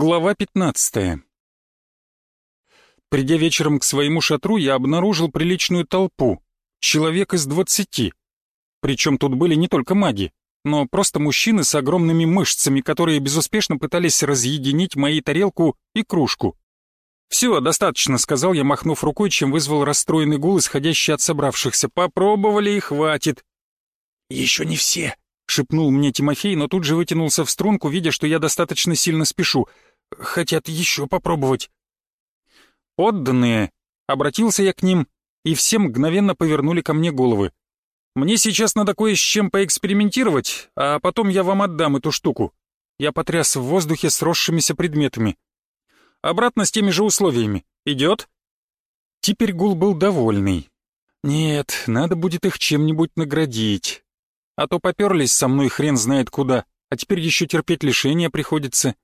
Глава 15. Придя вечером к своему шатру, я обнаружил приличную толпу. Человек из двадцати. Причем тут были не только маги, но просто мужчины с огромными мышцами, которые безуспешно пытались разъединить мои тарелку и кружку. «Все, достаточно», — сказал я, махнув рукой, чем вызвал расстроенный гул, исходящий от собравшихся. «Попробовали и хватит». «Еще не все», — шепнул мне Тимофей, но тут же вытянулся в струнку, видя, что я достаточно сильно спешу. «Хотят еще попробовать». «Подданные», — обратился я к ним, и все мгновенно повернули ко мне головы. «Мне сейчас надо кое с чем поэкспериментировать, а потом я вам отдам эту штуку». Я потряс в воздухе сросшимися предметами. Обратно с теми же условиями. Идет?» Теперь Гул был довольный. «Нет, надо будет их чем-нибудь наградить. А то поперлись со мной хрен знает куда, а теперь еще терпеть лишения приходится.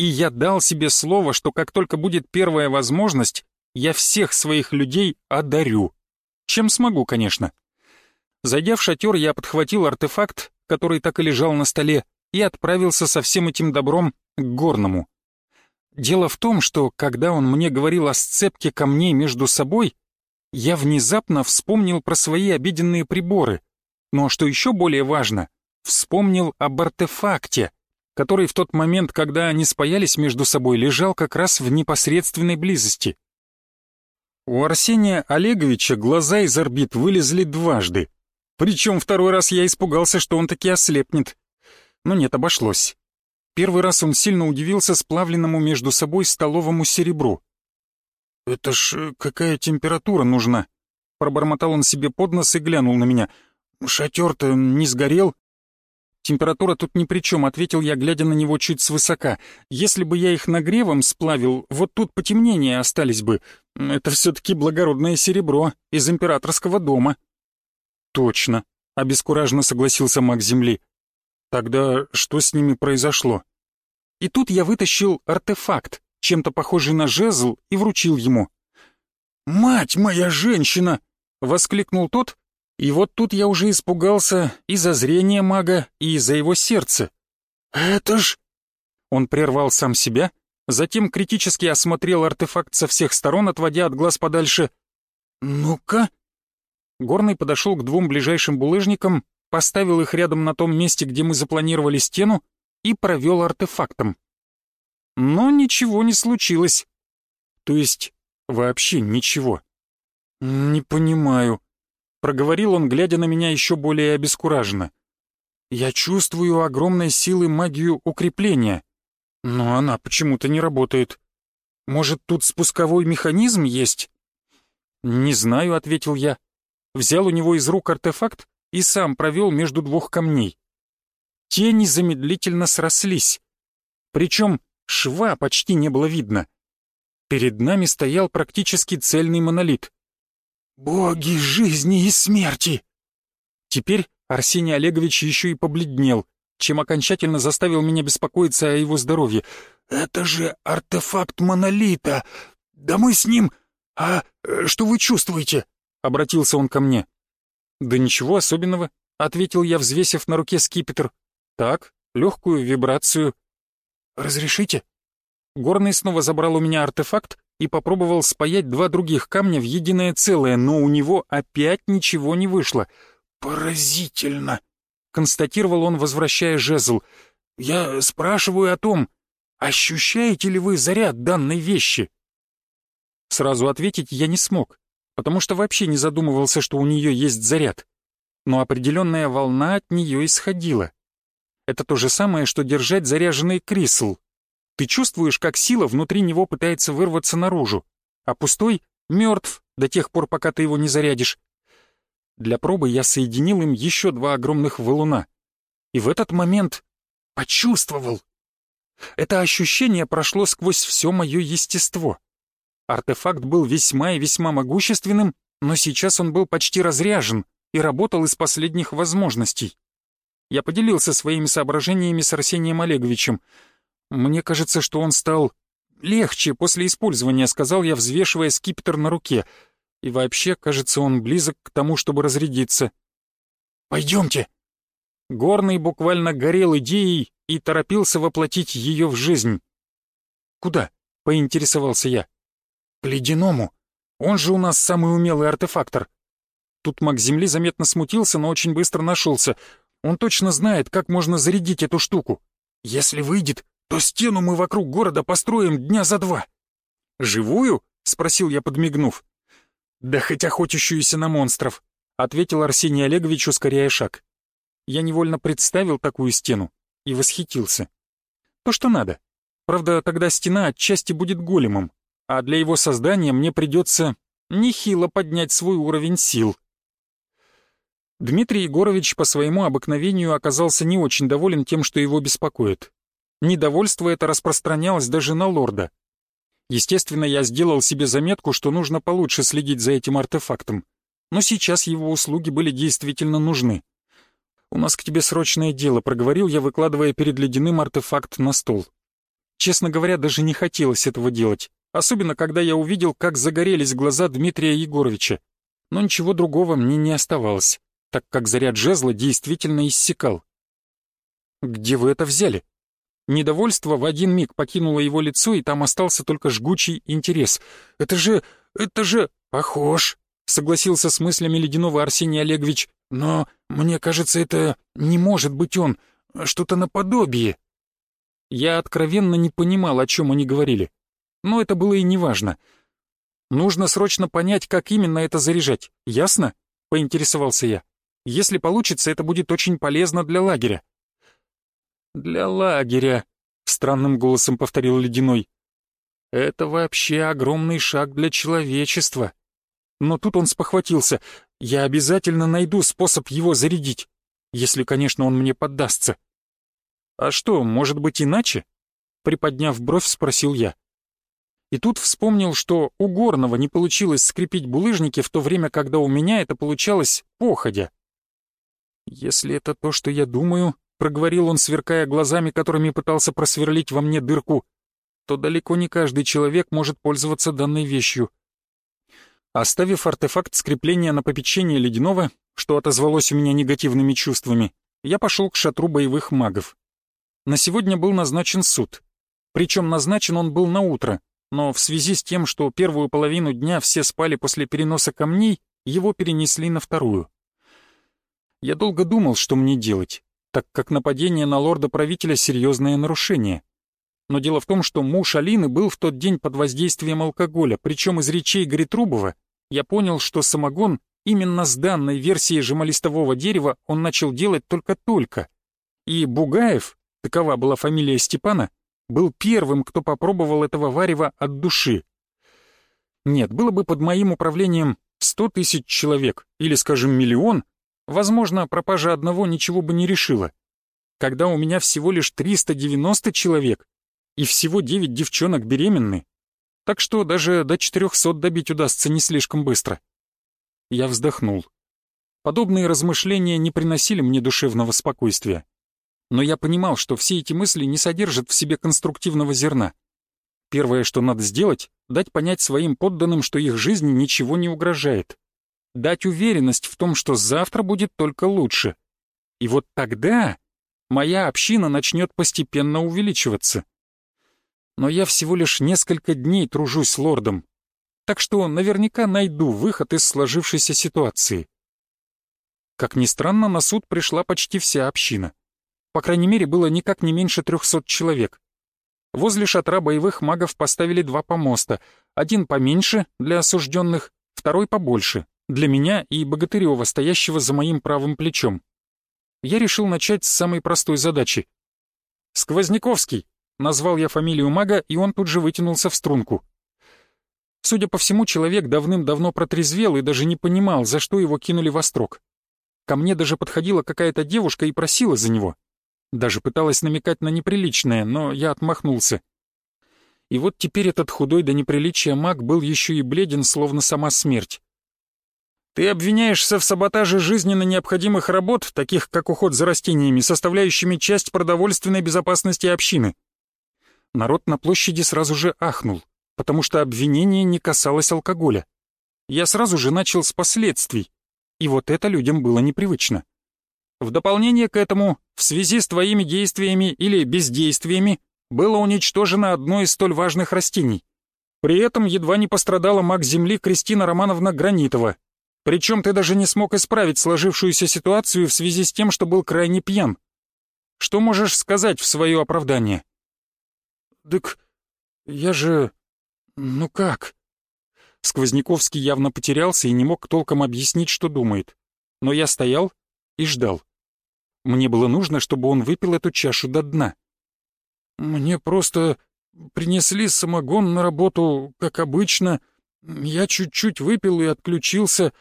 И я дал себе слово, что как только будет первая возможность, я всех своих людей одарю. Чем смогу, конечно. Зайдя в шатер, я подхватил артефакт, который так и лежал на столе, и отправился со всем этим добром к горному. Дело в том, что когда он мне говорил о сцепке камней между собой, я внезапно вспомнил про свои обеденные приборы, но что еще более важно, вспомнил об артефакте, который в тот момент, когда они спаялись между собой, лежал как раз в непосредственной близости. У Арсения Олеговича глаза из орбит вылезли дважды, причем второй раз я испугался, что он таки ослепнет. Но нет, обошлось. Первый раз он сильно удивился сплавленному между собой столовому серебру. «Это ж э, какая температура нужна?» Пробормотал он себе под нос и глянул на меня. «Шатер-то не сгорел?» «Температура тут ни при чем», — ответил я, глядя на него чуть свысока. «Если бы я их нагревом сплавил, вот тут потемнения остались бы. Это все-таки благородное серебро из императорского дома». «Точно», — обескураженно согласился маг Земли. Тогда что с ними произошло? И тут я вытащил артефакт, чем-то похожий на жезл, и вручил ему. «Мать моя женщина!» — воскликнул тот, и вот тут я уже испугался и за зрение мага, и за его сердце. «Это ж...» Он прервал сам себя, затем критически осмотрел артефакт со всех сторон, отводя от глаз подальше. «Ну-ка...» Горный подошел к двум ближайшим булыжникам поставил их рядом на том месте, где мы запланировали стену, и провел артефактом. Но ничего не случилось. То есть вообще ничего. «Не понимаю», — проговорил он, глядя на меня еще более обескураженно. «Я чувствую огромной силы магию укрепления, но она почему-то не работает. Может, тут спусковой механизм есть?» «Не знаю», — ответил я. Взял у него из рук артефакт и сам провел между двух камней. Те незамедлительно срослись. Причем шва почти не было видно. Перед нами стоял практически цельный монолит. «Боги жизни и смерти!» Теперь Арсений Олегович еще и побледнел, чем окончательно заставил меня беспокоиться о его здоровье. «Это же артефакт монолита! Да мы с ним... А э, что вы чувствуете?» — обратился он ко мне. «Да ничего особенного», — ответил я, взвесив на руке скипетр. «Так, легкую вибрацию». «Разрешите?» Горный снова забрал у меня артефакт и попробовал спаять два других камня в единое целое, но у него опять ничего не вышло. «Поразительно!» — констатировал он, возвращая жезл. «Я спрашиваю о том, ощущаете ли вы заряд данной вещи?» Сразу ответить я не смог потому что вообще не задумывался, что у нее есть заряд. Но определенная волна от нее исходила. Это то же самое, что держать заряженный крисл. Ты чувствуешь, как сила внутри него пытается вырваться наружу, а пустой мертв до тех пор, пока ты его не зарядишь. Для пробы я соединил им еще два огромных валуна. И в этот момент почувствовал. Это ощущение прошло сквозь все мое естество. Артефакт был весьма и весьма могущественным, но сейчас он был почти разряжен и работал из последних возможностей. Я поделился своими соображениями с Арсением Олеговичем. Мне кажется, что он стал легче после использования, сказал я, взвешивая скипетр на руке. И вообще, кажется, он близок к тому, чтобы разрядиться. «Пойдемте!» Горный буквально горел идеей и торопился воплотить ее в жизнь. «Куда?» — поинтересовался я. «К ледяному. Он же у нас самый умелый артефактор». Тут маг Земли заметно смутился, но очень быстро нашелся. Он точно знает, как можно зарядить эту штуку. Если выйдет, то стену мы вокруг города построим дня за два». «Живую?» — спросил я, подмигнув. «Да хоть охотящуюся на монстров», — ответил Арсений Олегович, ускоряя шаг. Я невольно представил такую стену и восхитился. То, что надо. Правда, тогда стена отчасти будет големом, а для его создания мне придется нехило поднять свой уровень сил. Дмитрий Егорович по своему обыкновению оказался не очень доволен тем, что его беспокоит. Недовольство это распространялось даже на лорда. Естественно, я сделал себе заметку, что нужно получше следить за этим артефактом. Но сейчас его услуги были действительно нужны. «У нас к тебе срочное дело», — проговорил я, выкладывая перед ледяным артефакт на стол. Честно говоря, даже не хотелось этого делать, особенно когда я увидел, как загорелись глаза Дмитрия Егоровича. Но ничего другого мне не оставалось, так как заряд жезла действительно иссякал. «Где вы это взяли?» Недовольство в один миг покинуло его лицо, и там остался только жгучий интерес. «Это же... это же... похож!» — согласился с мыслями ледяного Арсений Олегович. «Но мне кажется, это не может быть он. Что-то наподобие». Я откровенно не понимал, о чем они говорили. Но это было и неважно. «Нужно срочно понять, как именно это заряжать. Ясно?» — поинтересовался я. «Если получится, это будет очень полезно для лагеря». «Для лагеря», — странным голосом повторил Ледяной. «Это вообще огромный шаг для человечества». Но тут он спохватился. «Я обязательно найду способ его зарядить, если, конечно, он мне поддастся». «А что, может быть иначе?» Приподняв бровь, спросил я. И тут вспомнил, что у Горного не получилось скрепить булыжники в то время, когда у меня это получалось походя. «Если это то, что я думаю, проговорил он, сверкая глазами, которыми пытался просверлить во мне дырку, то далеко не каждый человек может пользоваться данной вещью. Оставив артефакт скрепления на попечение ледяного, что отозвалось у меня негативными чувствами, я пошел к шатру боевых магов. На сегодня был назначен суд. Причем назначен он был на утро, но в связи с тем, что первую половину дня все спали после переноса камней, его перенесли на вторую. Я долго думал, что мне делать так как нападение на лорда-правителя — серьезное нарушение. Но дело в том, что муж Алины был в тот день под воздействием алкоголя, причем из речей Гритрубова я понял, что самогон именно с данной версией жемолистового дерева он начал делать только-только. И Бугаев, такова была фамилия Степана, был первым, кто попробовал этого варева от души. Нет, было бы под моим управлением сто тысяч человек, или, скажем, миллион, Возможно, пропажа одного ничего бы не решила. Когда у меня всего лишь 390 человек, и всего 9 девчонок беременны, так что даже до 400 добить удастся не слишком быстро. Я вздохнул. Подобные размышления не приносили мне душевного спокойствия. Но я понимал, что все эти мысли не содержат в себе конструктивного зерна. Первое, что надо сделать, дать понять своим подданным, что их жизни ничего не угрожает дать уверенность в том, что завтра будет только лучше. И вот тогда моя община начнет постепенно увеличиваться. Но я всего лишь несколько дней тружусь с лордом, так что наверняка найду выход из сложившейся ситуации. Как ни странно, на суд пришла почти вся община. По крайней мере, было никак не меньше трехсот человек. Возле шатра боевых магов поставили два помоста, один поменьше для осужденных, второй побольше, для меня и Богатырева, стоящего за моим правым плечом. Я решил начать с самой простой задачи. «Сквозняковский!» — назвал я фамилию мага, и он тут же вытянулся в струнку. Судя по всему, человек давным-давно протрезвел и даже не понимал, за что его кинули во строк. Ко мне даже подходила какая-то девушка и просила за него. Даже пыталась намекать на неприличное, но я отмахнулся. И вот теперь этот худой до неприличия маг был еще и бледен, словно сама смерть. Ты обвиняешься в саботаже жизненно необходимых работ, таких как уход за растениями, составляющими часть продовольственной безопасности общины. Народ на площади сразу же ахнул, потому что обвинение не касалось алкоголя. Я сразу же начал с последствий, и вот это людям было непривычно. В дополнение к этому, в связи с твоими действиями или бездействиями, было уничтожено одно из столь важных растений. При этом едва не пострадала маг Земли Кристина Романовна Гранитова. Причем ты даже не смог исправить сложившуюся ситуацию в связи с тем, что был крайне пьян. Что можешь сказать в свое оправдание? «Так я же... ну как?» Сквозняковский явно потерялся и не мог толком объяснить, что думает. Но я стоял и ждал. Мне было нужно, чтобы он выпил эту чашу до дна. «Мне просто принесли самогон на работу, как обычно. Я чуть-чуть выпил и отключился.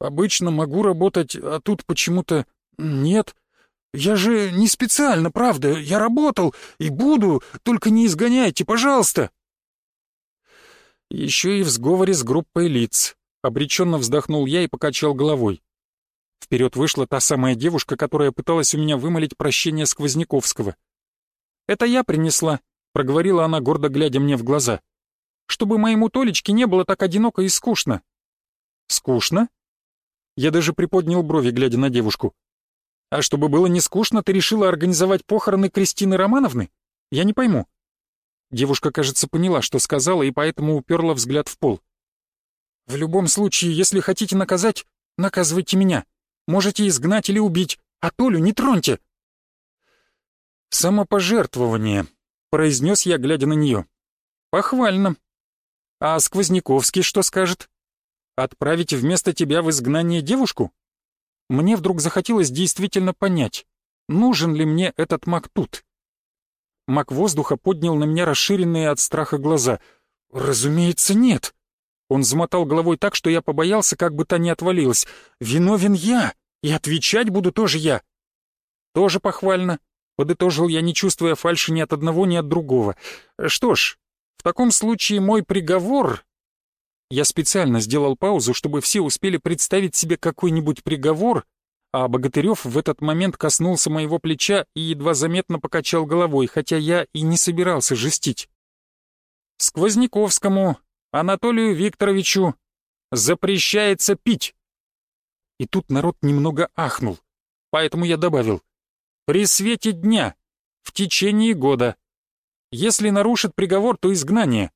Обычно могу работать, а тут почему-то нет. Я же не специально, правда. Я работал и буду, только не изгоняйте, пожалуйста!» Еще и в сговоре с группой лиц. Обреченно вздохнул я и покачал головой. Вперед вышла та самая девушка, которая пыталась у меня вымолить прощение Сквозняковского. «Это я принесла», — проговорила она, гордо глядя мне в глаза. «Чтобы моему Толечке не было так одиноко и скучно». «Скучно?» Я даже приподнял брови, глядя на девушку. «А чтобы было не скучно, ты решила организовать похороны Кристины Романовны? Я не пойму». Девушка, кажется, поняла, что сказала, и поэтому уперла взгляд в пол. «В любом случае, если хотите наказать, наказывайте меня. Можете изгнать или убить, а Толю не троньте!» «Самопожертвование», — произнес я, глядя на нее. «Похвально. А Сквозняковский что скажет? Отправить вместо тебя в изгнание девушку? Мне вдруг захотелось действительно понять, нужен ли мне этот маг тут. Маг воздуха поднял на меня расширенные от страха глаза. «Разумеется, нет!» Он замотал головой так, что я побоялся, как бы та не отвалилась. «Виновен я, и отвечать буду тоже я!» «Тоже похвально», — подытожил я, не чувствуя фальши ни от одного, ни от другого. «Что ж, в таком случае мой приговор...» Я специально сделал паузу, чтобы все успели представить себе какой-нибудь приговор, а Богатырев в этот момент коснулся моего плеча и едва заметно покачал головой, хотя я и не собирался жестить. «Сквозняковскому Анатолию Викторовичу запрещается пить!» И тут народ немного ахнул, поэтому я добавил «При свете дня, в течение года. Если нарушит приговор, то изгнание».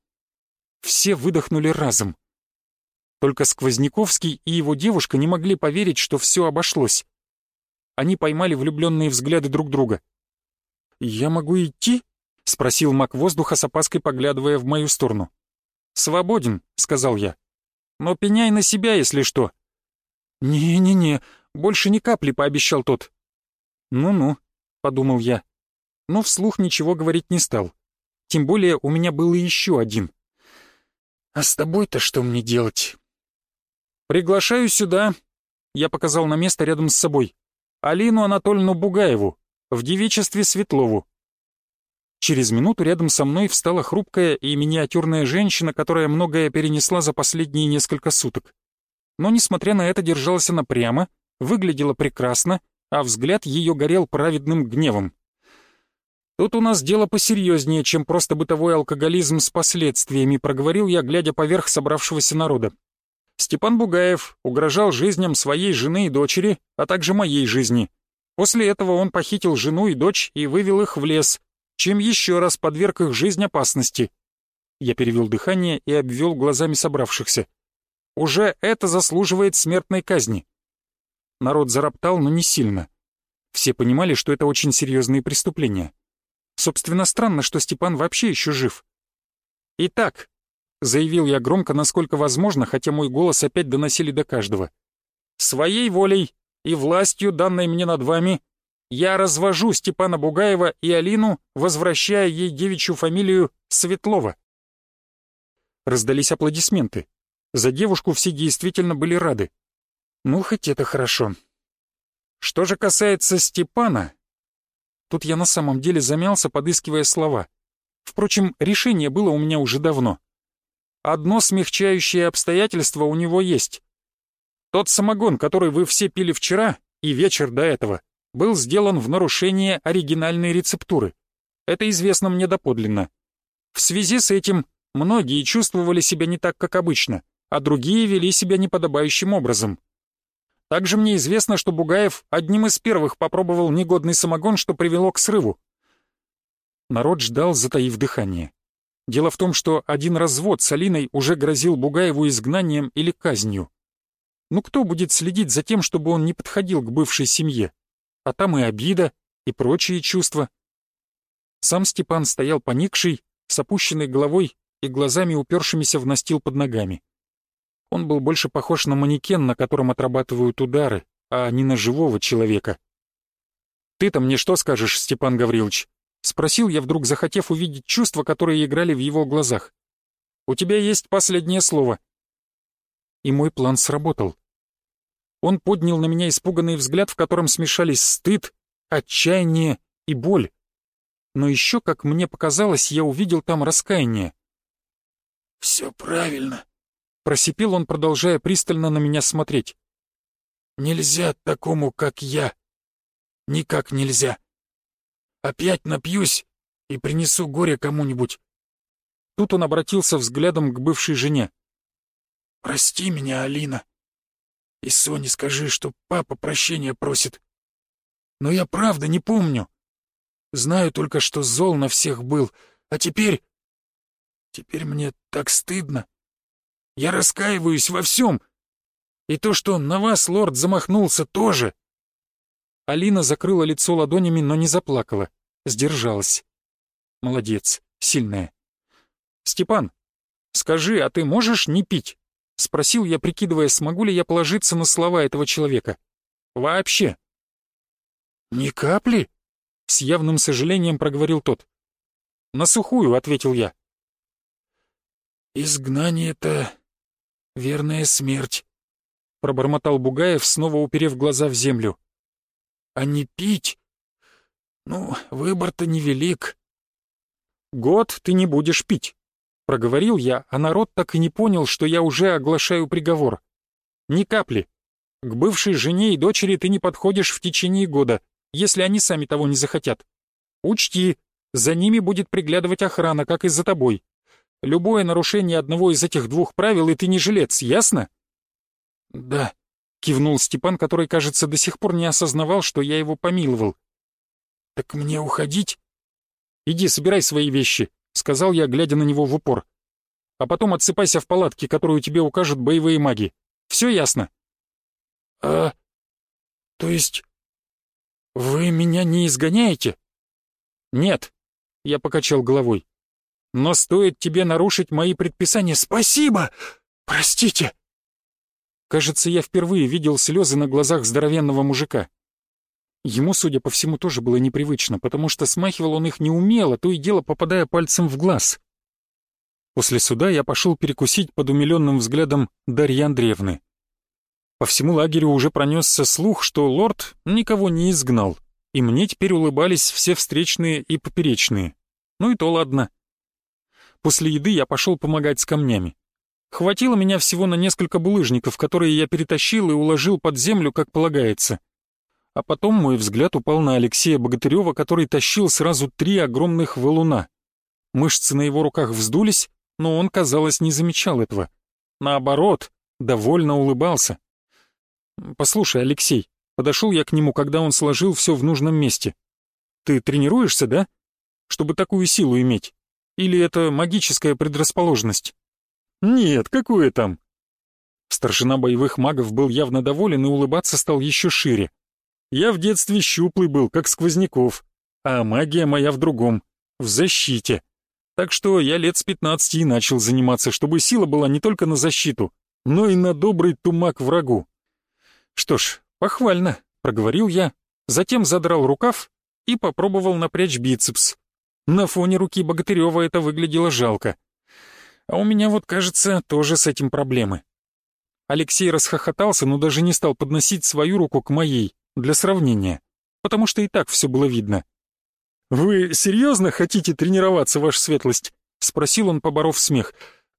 Все выдохнули разом. Только Сквозняковский и его девушка не могли поверить, что все обошлось. Они поймали влюбленные взгляды друг друга. «Я могу идти?» — спросил маг воздуха с опаской, поглядывая в мою сторону. «Свободен», — сказал я. «Но пеняй на себя, если что». «Не-не-не, больше ни капли», — пообещал тот. «Ну-ну», — подумал я. Но вслух ничего говорить не стал. Тем более у меня был еще один. «А с тобой-то что мне делать?» «Приглашаю сюда», — я показал на место рядом с собой, «Алину Анатольевну Бугаеву, в девичестве Светлову». Через минуту рядом со мной встала хрупкая и миниатюрная женщина, которая многое перенесла за последние несколько суток. Но, несмотря на это, держалась она прямо, выглядела прекрасно, а взгляд ее горел праведным гневом. «Тут у нас дело посерьезнее, чем просто бытовой алкоголизм с последствиями», проговорил я, глядя поверх собравшегося народа. Степан Бугаев угрожал жизням своей жены и дочери, а также моей жизни. После этого он похитил жену и дочь и вывел их в лес, чем еще раз подверг их жизнь опасности. Я перевел дыхание и обвел глазами собравшихся. Уже это заслуживает смертной казни. Народ зароптал, но не сильно. Все понимали, что это очень серьезные преступления. Собственно, странно, что Степан вообще еще жив. Итак, заявил я громко, насколько возможно, хотя мой голос опять доносили до каждого. «Своей волей и властью, данной мне над вами, я развожу Степана Бугаева и Алину, возвращая ей девичью фамилию Светлова». Раздались аплодисменты. За девушку все действительно были рады. Ну, хоть это хорошо. Что же касается Степана... Тут я на самом деле замялся, подыскивая слова. Впрочем, решение было у меня уже давно. Одно смягчающее обстоятельство у него есть. Тот самогон, который вы все пили вчера и вечер до этого, был сделан в нарушение оригинальной рецептуры. Это известно мне доподлинно. В связи с этим многие чувствовали себя не так, как обычно, а другие вели себя неподобающим образом. Также мне известно, что Бугаев одним из первых попробовал негодный самогон, что привело к срыву. Народ ждал, затаив дыхание. Дело в том, что один развод с Алиной уже грозил Бугаеву изгнанием или казнью. Ну кто будет следить за тем, чтобы он не подходил к бывшей семье? А там и обида, и прочие чувства. Сам Степан стоял поникший, с опущенной головой и глазами упершимися в настил под ногами. Он был больше похож на манекен, на котором отрабатывают удары, а не на живого человека. «Ты-то мне что скажешь, Степан Гаврилович?» — спросил я, вдруг захотев увидеть чувства, которые играли в его глазах. «У тебя есть последнее слово». И мой план сработал. Он поднял на меня испуганный взгляд, в котором смешались стыд, отчаяние и боль. Но еще, как мне показалось, я увидел там раскаяние. «Все правильно», — просипел он, продолжая пристально на меня смотреть. «Нельзя такому, как я. Никак нельзя. Опять напьюсь и принесу горе кому-нибудь». Тут он обратился взглядом к бывшей жене. «Прости меня, Алина. И Соне скажи, что папа прощения просит. Но я правда не помню. Знаю только, что зол на всех был, а теперь... Теперь мне так стыдно. Я раскаиваюсь во всем. И то, что на вас лорд замахнулся, тоже. Алина закрыла лицо ладонями, но не заплакала. Сдержалась. Молодец, сильная. «Степан, скажи, а ты можешь не пить?» Спросил я, прикидывая, смогу ли я положиться на слова этого человека. «Вообще». «Ни капли?» С явным сожалением проговорил тот. «На сухую», — ответил я. «Изгнание — это верная смерть», — пробормотал Бугаев, снова уперев глаза в землю. «А не пить? Ну, выбор-то невелик». «Год ты не будешь пить», — проговорил я, а народ так и не понял, что я уже оглашаю приговор. «Ни капли. К бывшей жене и дочери ты не подходишь в течение года, если они сами того не захотят. Учти, за ними будет приглядывать охрана, как и за тобой. Любое нарушение одного из этих двух правил, и ты не жилец, ясно?» «Да», — кивнул Степан, который, кажется, до сих пор не осознавал, что я его помиловал. «Так мне уходить?» «Иди, собирай свои вещи», — сказал я, глядя на него в упор. «А потом отсыпайся в палатке, которую тебе укажут боевые маги. Все ясно?» «А... то есть «Вы меня не изгоняете?» «Нет», — я покачал головой. «Но стоит тебе нарушить мои предписания...» «Спасибо! Простите!» Кажется, я впервые видел слезы на глазах здоровенного мужика. Ему, судя по всему, тоже было непривычно, потому что смахивал он их неумело, то и дело попадая пальцем в глаз. После суда я пошел перекусить под умиленным взглядом Дарьи Андреевны. По всему лагерю уже пронесся слух, что лорд никого не изгнал, и мне теперь улыбались все встречные и поперечные. Ну и то ладно. После еды я пошел помогать с камнями. Хватило меня всего на несколько булыжников, которые я перетащил и уложил под землю, как полагается. А потом мой взгляд упал на Алексея Богатырева, который тащил сразу три огромных валуна. Мышцы на его руках вздулись, но он, казалось, не замечал этого. Наоборот, довольно улыбался. «Послушай, Алексей», — подошел я к нему, когда он сложил все в нужном месте. «Ты тренируешься, да? Чтобы такую силу иметь? Или это магическая предрасположенность?» «Нет, какое там?» Старшина боевых магов был явно доволен и улыбаться стал еще шире. «Я в детстве щуплый был, как Сквозняков, а магия моя в другом, в защите. Так что я лет с пятнадцати начал заниматься, чтобы сила была не только на защиту, но и на добрый тумак врагу. «Что ж, похвально», — проговорил я, затем задрал рукав и попробовал напрячь бицепс. На фоне руки Богатырева это выглядело жалко. А у меня вот, кажется, тоже с этим проблемы. Алексей расхохотался, но даже не стал подносить свою руку к моей, для сравнения, потому что и так все было видно. «Вы серьезно хотите тренироваться, ваша светлость?» — спросил он, поборов смех.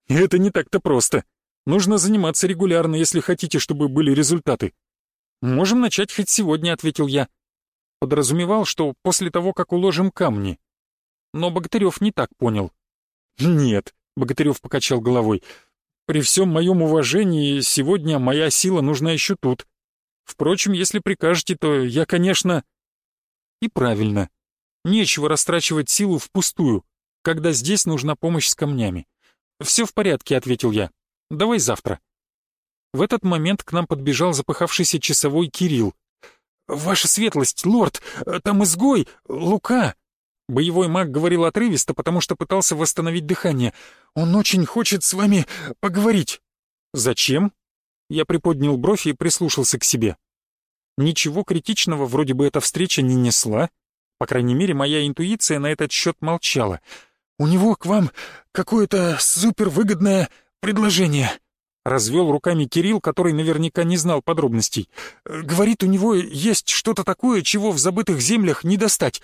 «Это не так-то просто. Нужно заниматься регулярно, если хотите, чтобы были результаты. «Можем начать хоть сегодня», — ответил я. Подразумевал, что после того, как уложим камни. Но Богатырев не так понял. «Нет», — Богатырев покачал головой, — «при всем моем уважении сегодня моя сила нужна еще тут. Впрочем, если прикажете, то я, конечно...» И правильно. Нечего растрачивать силу впустую, когда здесь нужна помощь с камнями. «Все в порядке», — ответил я. «Давай завтра». В этот момент к нам подбежал запыхавшийся часовой Кирилл. «Ваша светлость, лорд, там изгой, Лука!» Боевой маг говорил отрывисто, потому что пытался восстановить дыхание. «Он очень хочет с вами поговорить». «Зачем?» Я приподнял бровь и прислушался к себе. Ничего критичного вроде бы эта встреча не несла. По крайней мере, моя интуиция на этот счет молчала. «У него к вам какое-то супервыгодное предложение», — развел руками Кирилл, который наверняка не знал подробностей. «Говорит, у него есть что-то такое, чего в забытых землях не достать.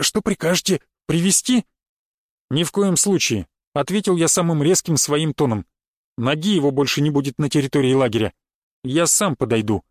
Что прикажете, привести? «Ни в коем случае», — ответил я самым резким своим тоном. «Ноги его больше не будет на территории лагеря. Я сам подойду».